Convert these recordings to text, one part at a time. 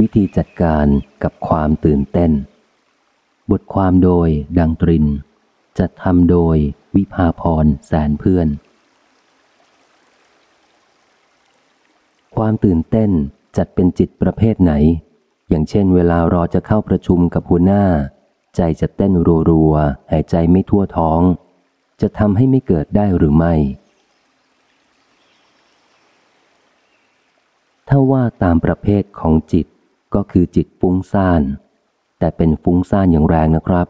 วิธีจัดการกับความตื่นเต้น บทความโดยดังตริน จัดทำโดยวิภาพรแสนเพื่อน ความตื่นเต้นจัดเป็นจิตประเภทไหน อย่างเช่น เวลารอจะเข้าประชุมกับหัวหน้า ใจจะเต้นรัวๆหายใจไม่ทั่วท้อง จะทำให้ไม่เกิดได้หรือไม่ถ้าว่าตามประเภทของจิต ก็คือจิตฟุ้งซ่าน แต่เป็นฟุ้งซ่านอย่างแรงนะครับ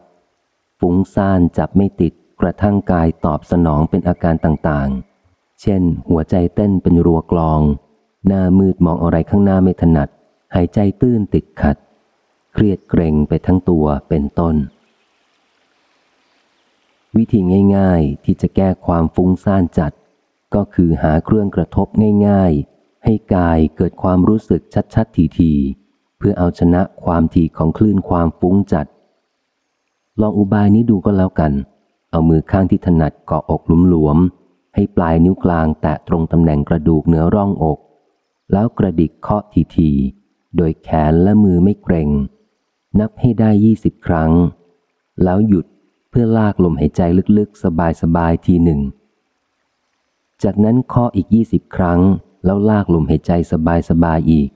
ฟุ้งซ่านจับไม่ติดกระทั่งกายตอบสนองเป็นอาการต่างๆ เช่น หัวใจเต้นเป็นรัวกลอง หน้ามืดมองอะไรข้างหน้าไม่ถนัด หายใจตื้นติดขัด เครียดเกรงไปทั้งตัวเป็นต้น วิธีง่าย ๆ ที่จะแก้ความฟุ้งซ่านจัด ก็คือหาเครื่องกระทบง่ายให้กายเกิดความรู้สึกชัดๆทีๆ เพื่อเอาชนะความถี่ของคลื่นความฟุ้งจัด ลองอุบายนี้ดูก็แล้วกัน เอามือข้างที่ถนัดเกาะอกหลวมๆให้ปลายนิ้วกลางแตะตรงตำแหน่งกระดูกเหนือร่องอก แล้วกระดิกเคาะทีๆโดยแขนและมือไม่เกรงนับให้ได้ยี่สิบครั้ง แล้วหยุดเพื่อลากลมหายใจลึกๆ สบายๆทีหนึ่ง จากนั้นเคาะอีกยี่สิบครั้ง แล้วลากลมหายใจสบายๆอีก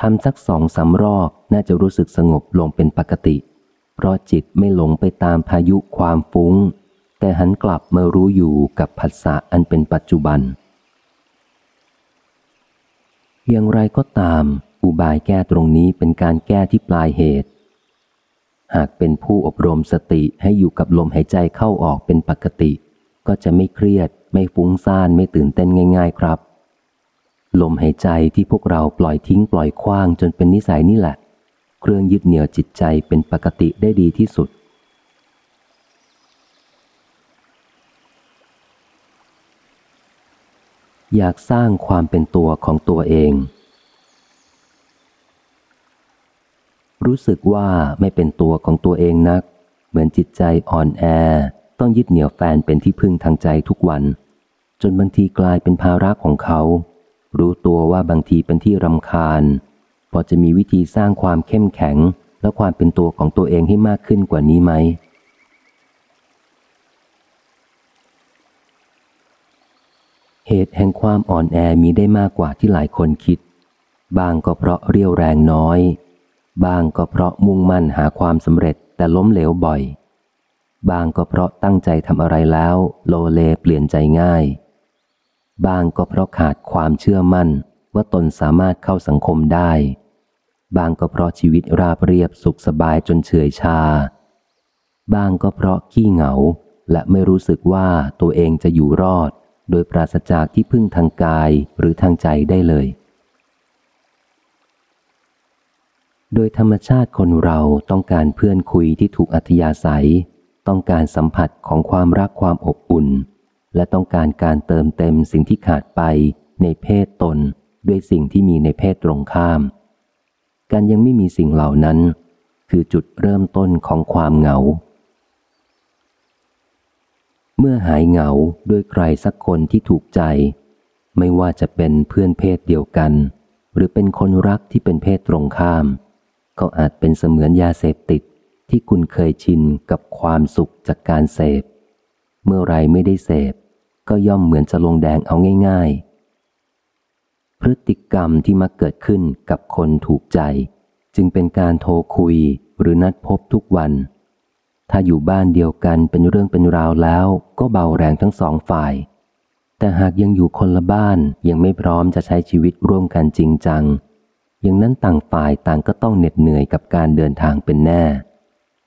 ทำสักสองสารอบน่าจะรู้สึกสงบลงเป็นปกติ เพราะจิตไม่หลงไปตามพายุความฟุง้ง แต่หันกลับมารู้อยู่กับภาษาอันเป็นปัจจุบัน อย่างไรก็ตาม อุบายแก้ตรงนี้เป็นการแก้ที่ปลายเหตุ หากเป็นผู้อบรมสติให้อยู่กับลมหายใจเข้าออกเป็นปกติ ก็จะไม่เครียด ไม่ฟุ้งซ่านไม่ตื่นเต้นง่าย ๆ ครับ ลมหายใจที่พวกเราปล่อยทิ้งปล่อยคว้างจนเป็นนิสัยนี่แหละ เครื่องยึดเหนี่ยวจิตใจเป็นปกติได้ดีที่สุด อยากสร้างความเป็นตัวของตัวเอง รู้สึกว่าไม่เป็นตัวของตัวเองนัก เหมือนจิตใจอ่อนแอ ต้องยึดเหนี่ยวแฟนเป็นที่พึ่งทางใจทุกวัน จนบางทีกลายเป็นภาระของเขา รู้ตัวว่าบางทีเป็นที่รำคาญ พอจะมีวิธีสร้างความเข้มแข็ง และความเป็นตัวของตัวเองให้มากขึ้นกว่านี้ไหม เหตุแห่งความอ่อนแอมีได้มากกว่าที่หลายคนคิด บางก็เพราะเรียวแรงน้อย บางก็เพราะมุ่งมั่นหาความสำเร็จแต่ล้มเหลวบ่อย บางก็เพราะตั้งใจทำอะไรแล้ว โลเลเปลี่ยนใจง่าย บางก็เพราะขาดความเชื่อมั่นว่าตนสามารถเข้าสังคมได้บางก็เพราะชีวิตราบเรียบสุขสบายจนเฉยชาบางก็เพราะขี้เหงาและไม่รู้สึกว่าตัวเองจะอยู่รอด โดยปราศจากที่พึ่งทางกายหรือทางใจได้เลย โดยธรรมชาติคนเราต้องการเพื่อนคุยที่ถูกอัธยาศัย ต้องการสัมผัสของความรักความอบอุ่น และต้องการการเติมเต็มสิ่งที่ขาดไปในเพศตนด้วยสิ่งที่มีในเพศตรงข้าม การยังไม่มีสิ่งเหล่านั้น คือจุดเริ่มต้นของความเหงา เมื่อหายเหงาด้วยใครสักคนที่ถูกใจ ไม่ว่าจะเป็นเพื่อนเพศเดียวกัน หรือเป็นคนรักที่เป็นเพศตรงข้าม ก็อาจเป็นเสมือนยาเสพติดที่คุณเคยชินกับความสุขจากการเสพ เมื่อไรไม่ได้เสพ ก็ย่อมเหมือนจะลงแดงเอาง่าย ๆ พฤติกรรมที่มักเกิดขึ้นกับคนถูกใจ จึงเป็นการโทรคุยหรือนัดพบทุกวัน ถ้าอยู่บ้านเดียวกันเป็นเรื่องเป็นราวแล้ว ก็เบาแรงทั้งสองฝ่าย แต่หากยังอยู่คนละบ้านยังไม่พร้อมจะใช้ชีวิตร่วมกันจริงจังอย่างนั้นต่างฝ่ายต่างก็ต้องเหน็ดเหนื่อยกับการเดินทางเป็นแน่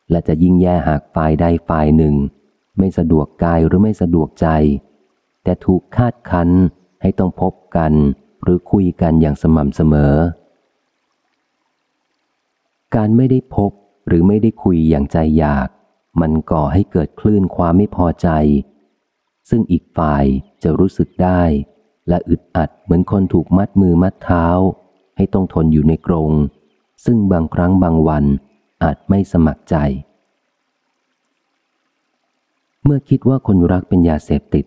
และจะยิ่งแย่หากฝ่ายใดฝ่ายหนึ่ง ไม่สะดวกกายหรือไม่สะดวกใจ แต่ถูกคาดคันให้ต้องพบกันหรือคุยกันอย่างสม่ำเสมอ การไม่ได้พบหรือไม่ได้คุยอย่างใจอยาก มันก่อให้เกิดคลื่นความไม่พอใจ ซึ่งอีกฝ่ายจะรู้สึกได้ และอึดอัดเหมือนคนถูกมัดมือมัดเท้า ให้ต้องทนอยู่ในกรง ซึ่งบางครั้งบางวันอาจไม่สมัครใจ เมื่อคิดว่าคนรักเป็นยาเสพติด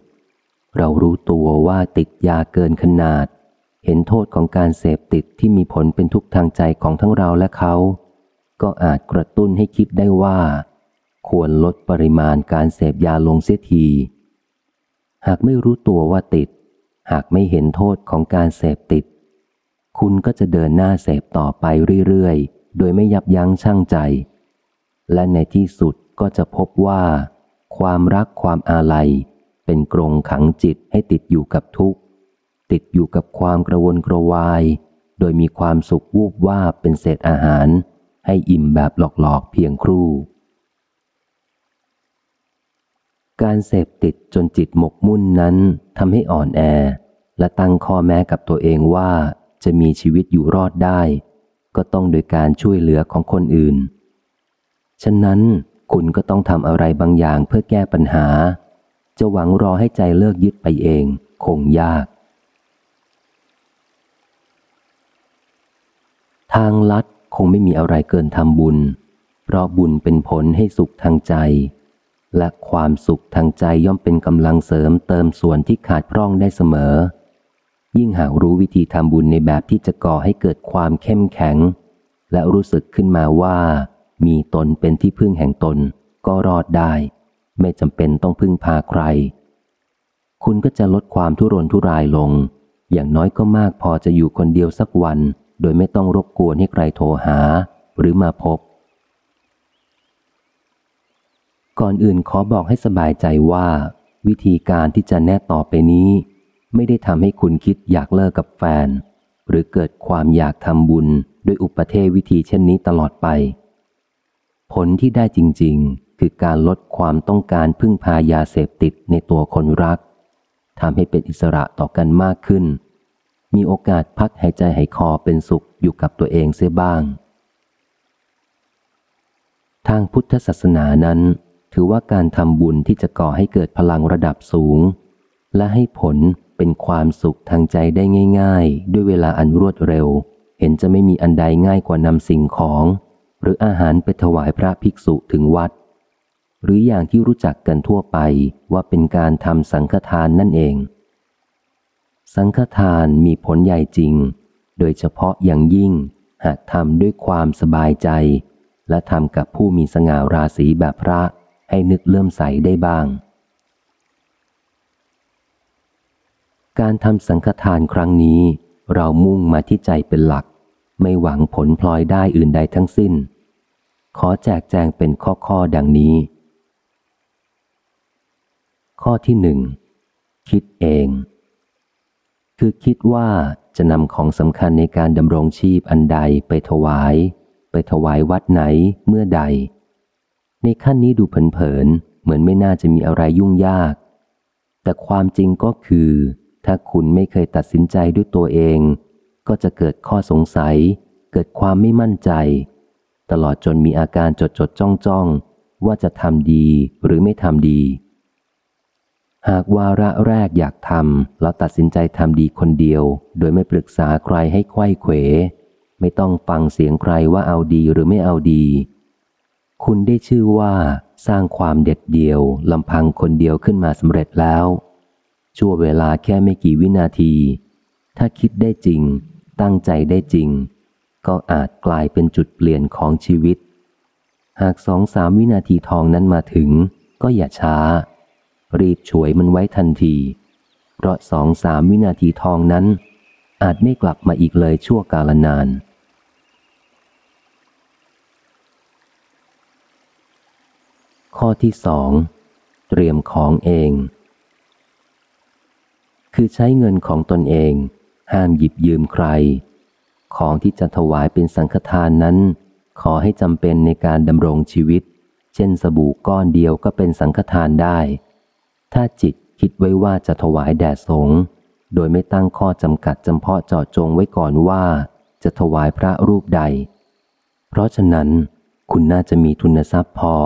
เรารู้ตัวว่าติดยาเกินขนาด เห็นโทษของการเสพติดที่มีผลเป็นทุกข์ทางใจของทั้งเราและเขา ก็อาจกระตุ้นให้คิดได้ว่า ควรลดปริมาณการเสพยาลงเสียที หากไม่รู้ตัวว่าติด หากไม่เห็นโทษของการเสพติด คุณก็จะเดินหน้าเสพต่อไปเรื่อยๆ โดยไม่ยับยั้งชั่งใจ และในที่สุดก็จะพบว่า ความรักความอาลัย เป็นกรงขังจิตให้ติดอยู่กับทุกข์ ติดอยู่กับความกระวนกระวาย โดยมีความสุขวูบว่าเป็นเศษอาหาร ให้อิ่มแบบหลอกๆเพียงครู่ การเสพติดจนจิตหมกมุ่นนั้นทำให้อ่อนแอ และตั้งข้อแม้กับตัวเองว่าจะมีชีวิตอยู่รอดได้ ก็ต้องโดยการช่วยเหลือของคนอื่น ฉะนั้น คุณก็ต้องทำอะไรบางอย่างเพื่อแก้ปัญหา จะหวังรอให้ใจเลิกยึดไปเอง คงยาก ทางลัดคงไม่มีอะไรเกินทำบุญ เพราะบุญเป็นผลให้สุขทางใจ และความสุขทางใจย่อมเป็นกำลังเสริมเติมส่วนที่ขาดพร่องได้เสมอ ยิ่งหากรู้วิธีทำบุญในแบบที่จะก่อให้เกิดความเข้มแข็ง และรู้สึกขึ้นมาว่า มีตนเป็นที่พึ่งแห่งตนก็รอดได้ ไม่จำเป็นต้องพึ่งพาใคร คุณก็จะลดความทุรนทุรายลง อย่างน้อยก็มากพอจะอยู่คนเดียวสักวัน โดยไม่ต้องรบกวนให้ใครโทรหาหรือมาพบ ก่อนอื่นขอบอกให้สบายใจว่า วิธีการที่จะแนะต่อไปนี้ ไม่ได้ทำให้คุณคิดอยากเลิกกับแฟน หรือเกิดความอยากทำบุญด้วยอุปเทศวิธีเช่นนี้ตลอดไป ผลที่ได้จริง ๆ คือการลดความต้องการพึ่งพายาเสพติดในตัวคนรักทำให้เป็นอิสระต่อกันมากขึ้น มีโอกาสพักหายใจหายคอเป็นสุขอยู่กับตัวเองเสียบ้าง ทางพุทธศาสนานั้น ถือว่าการทำบุญที่จะก่อให้เกิดพลังระดับสูง และให้ผลเป็นความสุขทางใจได้ง่าย ๆ ด้วยเวลาอันรวดเร็ว เห็นจะไม่มีอันใดง่ายกว่านำสิ่งของ หรืออาหารไปถวายพระภิกษุถึงวัด หรืออย่างที่รู้จักกันทั่วไปว่าเป็นการทำสังฆทานนั่นเอง สังฆทานมีผลใหญ่จริง โดยเฉพาะอย่างยิ่งหากทำด้วยความสบายใจ และทำกับผู้มีสง่าราศีแบบพระให้นึกเลื่อมใสได้บ้าง การทำสังฆทานครั้งนี้ เรามุ่งมาที่ใจเป็นหลัก ไม่หวังผลพลอยได้อื่นใดทั้งสิ้น ขอแจกแจงเป็นข้อๆดังนี้ ข้อที่หนึ่งคิดเอง คือคิดว่าจะนำของสำคัญในการดำรงชีพอันใดไปถวาย ไปถวายวัดไหนเมื่อใด ในขั้นนี้ดูเผินๆเหมือนไม่น่าจะมีอะไรยุ่งยาก แต่ความจริงก็คือ ถ้าคุณไม่เคยตัดสินใจด้วยตัวเอง ก็จะเกิดข้อสงสัย เกิดความไม่มั่นใจ ตลอดจนมีอาการจดจดจ้องจ้องว่าจะทำดีหรือไม่ทำดี หากวาระแรกอยากทำแล้วตัดสินใจทำดีคนเดียว โดยไม่ปรึกษาใครให้ไข้เขว ไม่ต้องฟังเสียงใครว่าเอาดีหรือไม่เอาดี คุณได้ชื่อว่าสร้างความเด็ดเดี่ยวลำพังคนเดียวขึ้นมาสำเร็จแล้ว ชั่วเวลาแค่ไม่กี่วินาที ถ้าคิดได้จริง ตั้งใจได้จริง ก็อาจกลายเป็นจุดเปลี่ยนของชีวิต หากสองสามวินาทีทองนั้นมาถึง ก็อย่าช้า รีบช่วยมันไว้ทันที เพราะสองสามวินาทีทองนั้น อาจไม่กลับมาอีกเลยชั่วกาลนานข้อที่สองเตรียมของเอง คือใช้เงินของตนเอง ห้ามหยิบยืมใคร ของที่จะถวายเป็นสังฆทานนั้น ขอให้จำเป็นในการดำรงชีวิต เช่นสบู่ก้อนเดียวก็เป็นสังฆทานได้ ถ้าจิตคิดไว้ว่าจะถวายแด่สงฆ์โดยไม่ตั้งข้อจำกัดจำเพาะเจาะจงไว้ก่อนว่า จะถวายพระรูปใด เพราะฉะนั้น คุณน่าจะมีทุนทรัพย์พอ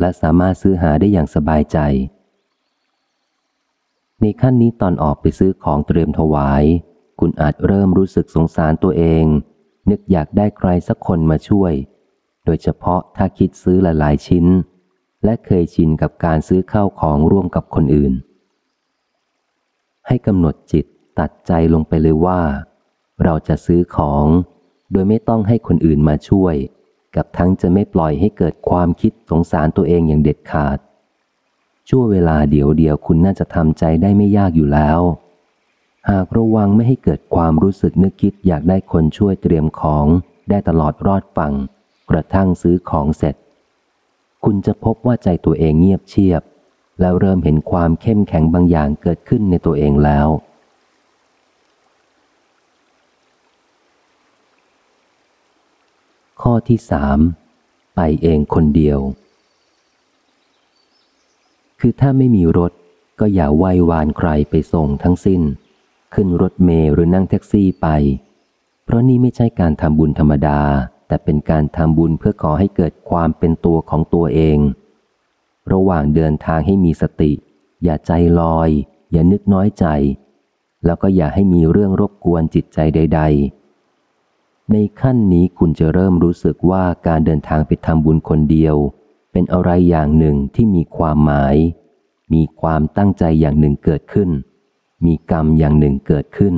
และสามารถซื้อหาได้อย่างสบายใจ ในขั้นนี้ตอนออกไปซื้อของเตรียมถวาย คุณอาจเริ่มรู้สึกสงสารตัวเอง นึกอยากได้ใครสักคนมาช่วย โดยเฉพาะถ้าคิดซื้อหลายๆชิ้น และเคยชินกับการซื้อเข้าของร่วมกับคนอื่น ให้กำหนดจิตตัดใจลงไปเลยว่า เราจะซื้อของ โดยไม่ต้องให้คนอื่นมาช่วย กับทั้งจะไม่ปล่อยให้เกิดความคิดสงสารตัวเองอย่างเด็ดขาด ชั่วเวลาเดียวเดียวคุณน่าจะทำใจได้ไม่ยากอยู่แล้ว หากระวังไม่ให้เกิดความรู้สึกนึกคิดอยากได้คนช่วยเตรียมของได้ตลอดรอดฟัง กระทั่งซื้อของเสร็จ คุณจะพบว่าใจตัวเองเงียบเชียบ แล้วเริ่มเห็นความเข้มแข็งบางอย่างเกิดขึ้นในตัวเองแล้ว ข้อที่สามไปเองคนเดียว คือถ้าไม่มีรถก็อย่าไหว้วานใครไปส่งทั้งสิ้น ขึ้นรถเมล์หรือนั่งแท็กซี่ไป เพราะนี่ไม่ใช่การทำบุญธรรมดา แต่เป็นการทำบุญเพื่อขอให้เกิดความเป็นตัวของตัวเอง ระหว่างเดินทางให้มีสติ อย่าใจลอย อย่านึกน้อยใจ แล้วก็อย่าให้มีเรื่องรบกวนจิตใจใด ๆ ในขั้นนี้คุณจะเริ่มรู้สึกว่าการเดินทางไปทำบุญคนเดียว เป็นอะไรอย่างหนึ่งที่มีความหมาย มีความตั้งใจอย่างหนึ่งเกิดขึ้น มีกรรมอย่างหนึ่งเกิดขึ้น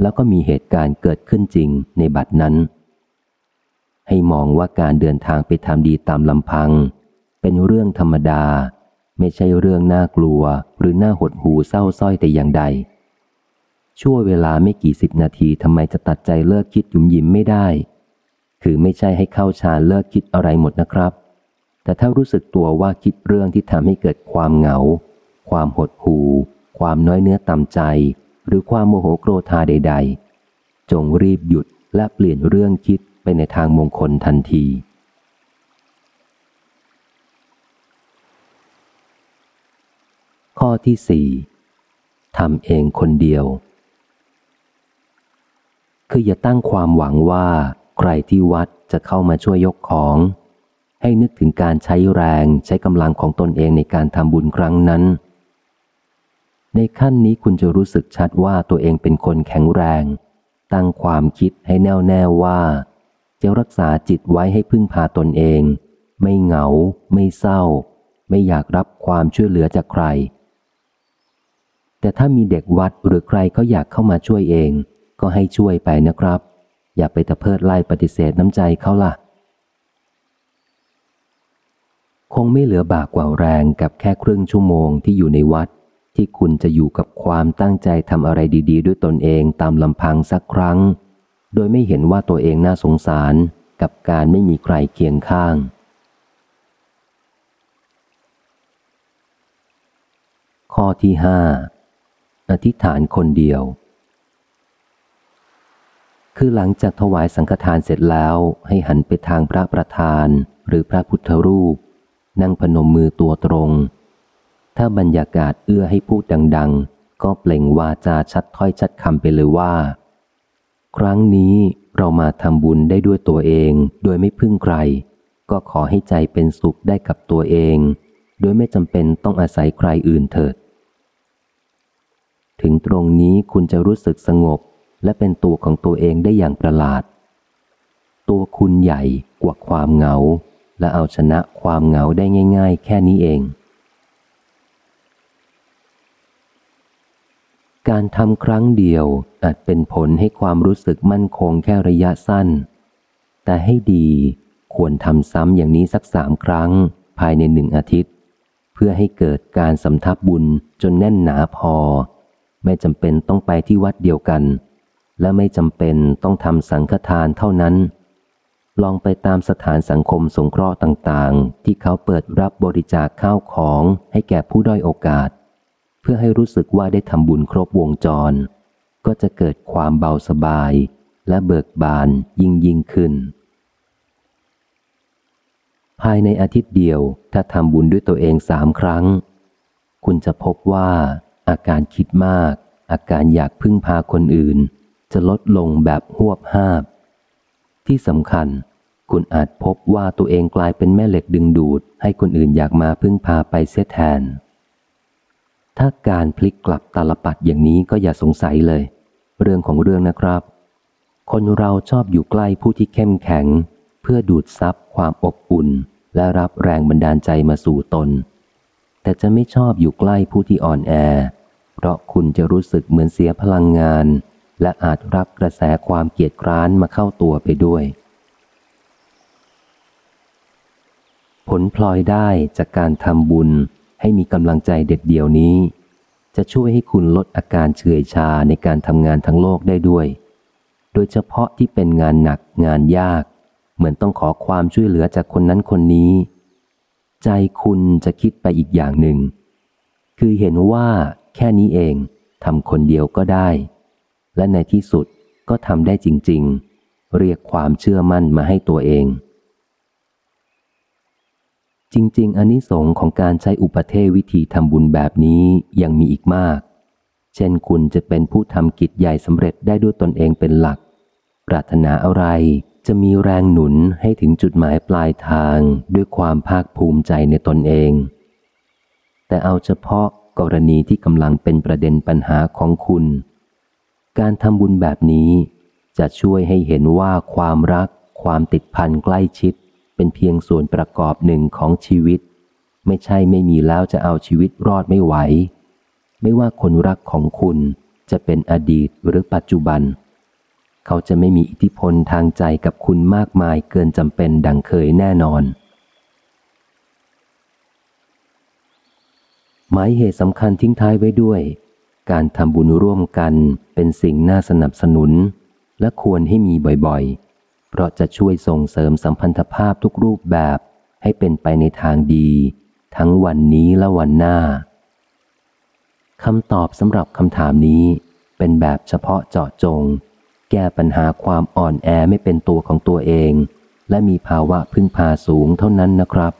แล้วก็มีเหตุการณ์เกิดขึ้นจริงในบัดนั้น ให้มองว่าการเดินทางไปทำดีตามลำพัง เป็นเรื่องธรรมดา ไม่ใช่เรื่องน่ากลัวหรือน่าหดหูเศร้าส้อยแต่อย่างใด ชั่วเวลาไม่กี่สิบนาทีทำไมจะตัดใจเลิกคิดยุ่มยิ้มไม่ได้ คือไม่ใช่ให้เข้าฌานเลิกคิดอะไรหมดนะครับแต่ถ้ารู้สึกตัวว่าคิดเรื่องที่ทำให้เกิดความเหงา ความหดหู่ ความน้อยเนื้อต่ำใจ หรือความโมโหโกรธาใด ๆ จงรีบหยุดและเปลี่ยนเรื่องคิดไปในทางมงคลทันที ข้อที่สี่ทำเองคนเดียว คืออย่าตั้งความหวังว่าใครที่วัดจะเข้ามาช่วยยกของ ให้นึกถึงการใช้แรงใช้กำลังของตนเองในการทำบุญครั้งนั้น ในขั้นนี้คุณจะรู้สึกชัดว่าตัวเองเป็นคนแข็งแรง ตั้งความคิดให้แน่วแน่ว่า จะรักษาจิตไว้ให้พึ่งพาตนเอง ไม่เหงา ไม่เศร้า ไม่อยากรับความช่วยเหลือจากใคร แต่ถ้ามีเด็กวัดหรือใครเขาอยากเข้ามาช่วยเอง ก็ให้ช่วยไปนะครับ อย่าไปตะเพิดไล่ปฏิเสธน้ำใจเขาล่ะ คงไม่เหลือบากกว่าแรงกับแค่ครึ่งชั่วโมงที่อยู่ในวัด ที่คุณจะอยู่กับความตั้งใจทำอะไรดี ๆ ด้วยตนเองตามลำพังสักครั้ง โดยไม่เห็นว่าตัวเองน่าสงสารกับการไม่มีใครเคียงข้าง ข้อที่ห้าอธิษฐานคนเดียว คือหลังจากถวายสังฆทานเสร็จแล้วให้หันไปทางพระประธานหรือพระพุทธรูป นั่งพนมมือตัวตรง ถ้าบรรยากาศเอื้อให้พูดดัง ๆ ก็เปล่งวาจาชัดถ้อยชัดคำไปเลยว่า ครั้งนี้เรามาทำบุญได้ด้วยตัวเอง โดยไม่พึ่งใคร ก็ขอให้ใจเป็นสุขได้กับตัวเอง โดยไม่จำเป็นต้องอาศัยใครอื่นเถิด ถึงตรงนี้คุณจะรู้สึกสงบ และเป็นตัวของตัวเองได้อย่างประหลาด ตัวคุณใหญ่กว่าความเหงา และเอาชนะความเหงาได้ง่าย ๆ แค่นี้เอง การทำครั้งเดียวอาจเป็นผลให้ความรู้สึกมั่นคงแค่ระยะสั้น แต่ให้ดีควรทำซ้ำอย่างนี้สักสามครั้งภายในหนึ่งอาทิตย์ เพื่อให้เกิดการสำทับบุญจนแน่นหนาพอ ไม่จำเป็นต้องไปที่วัดเดียวกัน และไม่จำเป็นต้องทำสังฆทานเท่านั้น ลองไปตามสถานสังคมสงเคราะห์ต่างๆ ที่เขาเปิดรับบริจาคข้าวของให้แก่ผู้ด้อยโอกาส เพื่อให้รู้สึกว่าได้ทำบุญครบวงจร ก็จะเกิดความเบาสบายและเบิกบานยิ่งยิ่งขึ้น ภายในอาทิตย์เดียวถ้าทำบุญด้วยตัวเองสามครั้ง คุณจะพบว่า อาการคิดมาก อาการอยากพึ่งพาคนอื่น จะลดลงแบบหวบห้าบ ที่สำคัญ คุณอาจพบว่าตัวเองกลายเป็นแม่เหล็กดึงดูด ให้คนอื่นอยากมาพึ่งพาไปเสียแทน ถ้าการพลิกกลับตาลปัดอย่างนี้ก็อย่าสงสัยเลย เรื่องของเรื่องนะครับ คนเราชอบอยู่ใกล้ผู้ที่เข้มแข็ง เพื่อดูดซับความอบอุ่น และรับแรงบันดาลใจมาสู่ตน แต่จะไม่ชอบอยู่ใกล้ผู้ที่อ่อนแอ เพราะคุณจะรู้สึกเหมือนเสียพลังงาน และอาจรับกระแสความเกียดคร้านมาเข้าตัวไปด้วย ผลพลอยได้จากการทำบุญ ให้มีกำลังใจเด็ดเดี่ยวนี้ จะช่วยให้คุณลดอาการเฉื่อยชาในการทำงานทั้งโลกได้ด้วย โดยเฉพาะที่เป็นงานหนักงานยาก เหมือนต้องขอความช่วยเหลือจากคนนั้นคนนี้ ใจคุณจะคิดไปอีกอย่างหนึ่ง คือเห็นว่าแค่นี้เองทำคนเดียวก็ได้ และในที่สุดก็ทำได้จริง ๆ เรียกความเชื่อมั่นมาให้ตัวเอง จริง ๆ อนนิสงส์ของการใช้อุปเทศวิธีทำบุญแบบนี้ยังมีอีกมาก เช่นคุณจะเป็นผู้ทำกิจใหญ่สำเร็จได้ด้วยตนเองเป็นหลัก ปรารถนาอะไรจะมีแรงหนุนให้ถึงจุดหมายปลายทางด้วยความภาคภูมิใจในตนเอง แต่เอาเฉพาะกรณีที่กำลังเป็นประเด็นปัญหาของคุณ การทำบุญแบบนี้จะช่วยให้เห็นว่าความรัก ความติดพันใกล้ชิด เป็นเพียงส่วนประกอบหนึ่งของชีวิต ไม่ใช่ไม่มีแล้วจะเอาชีวิตรอดไม่ไหว ไม่ว่าคนรักของคุณจะเป็นอดีตหรือปัจจุบัน เขาจะไม่มีอิทธิพลทางใจกับคุณมากมายเกินจำเป็นดังเคยแน่นอน หมายเหตุสำคัญทิ้งท้ายไว้ด้วย การทำบุญร่วมกันเป็นสิ่งน่าสนับสนุน และควรให้มีบ่อยๆ เพราะจะช่วยส่งเสริมสัมพันธภาพทุกรูปแบบให้เป็นไปในทางดี ทั้งวันนี้และวันหน้าคำตอบสำหรับคำถามนี้เป็นแบบเฉพาะเจาะจง แก้ปัญหาความอ่อนแอไม่เป็นตัวของตัวเอง และมีภาวะพึ่งพาสูงเท่านั้นนะครับ